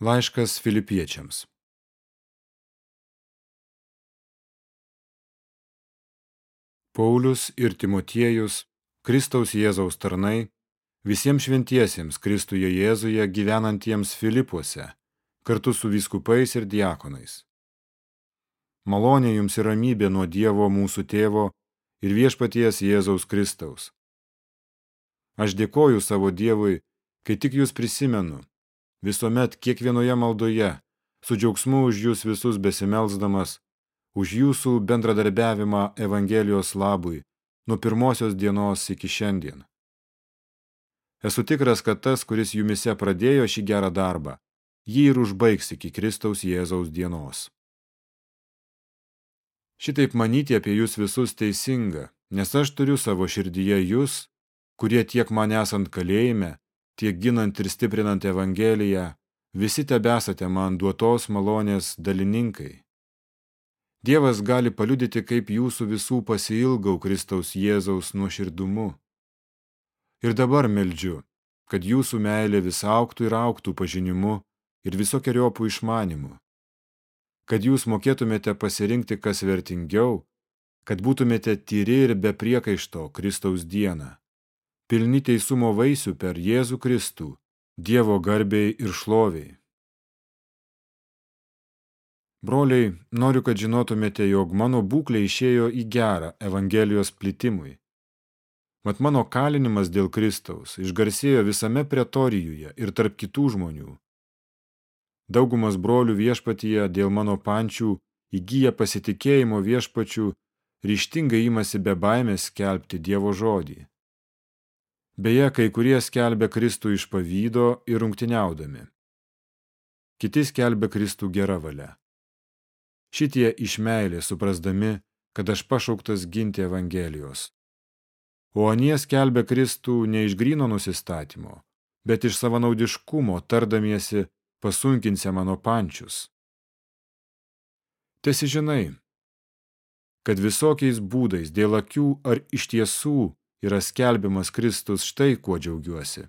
Laiškas filipiečiams. Paulius ir Timotiejus, Kristaus Jėzaus tarnai, visiems šventiesiems Kristuje Jėzuje gyvenantiems Filipuose, kartu su vyskupais ir diakonais. Malonė jums ir ramybė nuo Dievo mūsų tėvo ir viešpaties Jėzaus Kristaus. Aš dėkoju savo Dievui, kai tik jūs prisimenu, visuomet kiekvienoje maldoje, su džiaugsmu už jūs visus besimelsdamas, už jūsų bendradarbiavimą Evangelijos labui nuo pirmosios dienos iki šiandien. Esu tikras, kad tas, kuris jumise pradėjo šį gerą darbą, jį ir užbaigs iki Kristaus Jėzaus dienos. Šitaip manyti apie jūs visus teisinga, nes aš turiu savo širdyje jūs, kurie tiek man esant kalėjime, tiek ginant ir stiprinant Evangeliją, visi tebesate man duotos malonės dalininkai. Dievas gali paliudyti, kaip jūsų visų pasiilgau Kristaus Jėzaus nuoširdumu. Ir dabar meldžiu, kad jūsų meilė vis auktų ir auktų pažinimu ir visokiojopų išmanimu. Kad jūs mokėtumėte pasirinkti, kas vertingiau, kad būtumėte tyri ir be priekaišto Kristaus dieną pilni teisumo vaisių per Jėzų Kristų, Dievo garbei ir šloviai. Broliai, noriu, kad žinotumėte, jog mano būklė išėjo į gerą Evangelijos plitimui. Mat mano kalinimas dėl Kristaus išgarsėjo visame pretorijuje ir tarp kitų žmonių. Daugumas brolių viešpatyje dėl mano pančių įgyja pasitikėjimo viešpačių, ryštingai imasi be baimės skelbti Dievo žodį. Beje, kai kurie skelbia Kristų iš pavydo ir rungtiniaudami. Kiti skelbia Kristų gerą valią. Šitie iš meilė suprasdami, kad aš pašauktas ginti Evangelijos. O anie skelbia Kristų ne iš grino nusistatymo, bet iš savanaudiškumo, tardamiesi pasunkinsia mano pančius. Tiesi žinai, kad visokiais būdais dėl akių ar iš tiesų yra skelbiamas Kristus, štai kuo džiaugiuosi.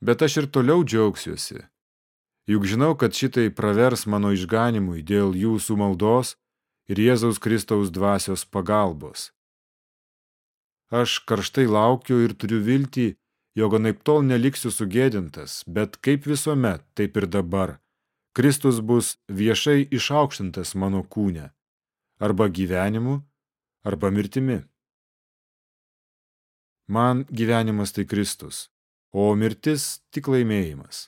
Bet aš ir toliau džiaugsiuosi, juk žinau, kad šitai pravers mano išganimui dėl jūsų maldos ir Jėzaus Kristaus dvasios pagalbos. Aš karštai laukiu ir turiu viltį, jog anaip tol neliksiu sugėdintas, bet kaip visuomet, taip ir dabar, Kristus bus viešai išaukštintas mano kūne, arba gyvenimu, arba mirtimi. Man gyvenimas tai Kristus, o mirtis tik laimėjimas.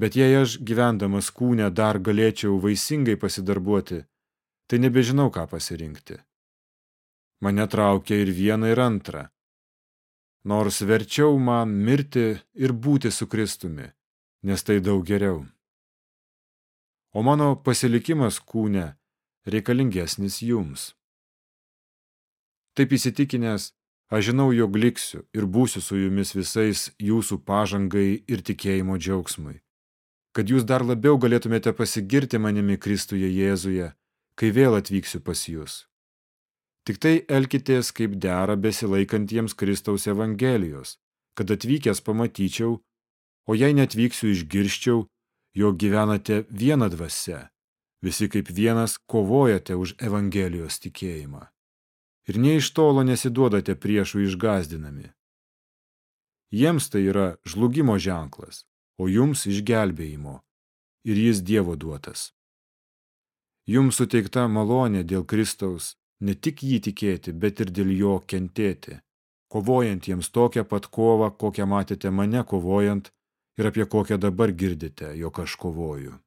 Bet jei aš gyvendamas kūne dar galėčiau vaisingai pasidarbuoti, tai nebežinau, ką pasirinkti. Mane traukia ir viena, ir antra. Nors verčiau man mirti ir būti su Kristumi, nes tai daug geriau. O mano pasilikimas kūne reikalingesnis jums. Taip įsitikinęs, Aš žinau, jog liksiu ir būsiu su jumis visais jūsų pažangai ir tikėjimo džiaugsmui. Kad jūs dar labiau galėtumėte pasigirti manimi Kristuje Jėzuje, kai vėl atvyksiu pas jūs. Tik tai elkitės kaip dera besilaikantiems Kristaus Evangelijos, kad atvykęs pamatyčiau, o jei netvyksiu išgirščiau, jog gyvenate vieną dvasę, visi kaip vienas kovojate už Evangelijos tikėjimą ir nei iš tolo nesiduodate priešų išgazdinami. Jiems tai yra žlugimo ženklas, o jums išgelbėjimo, ir jis Dievo duotas. Jums suteikta malonė dėl Kristaus ne tik jį tikėti, bet ir dėl jo kentėti, kovojant jiems tokią pat kovą, kokią matėte mane kovojant ir apie kokią dabar girdite, jog aš kovoju.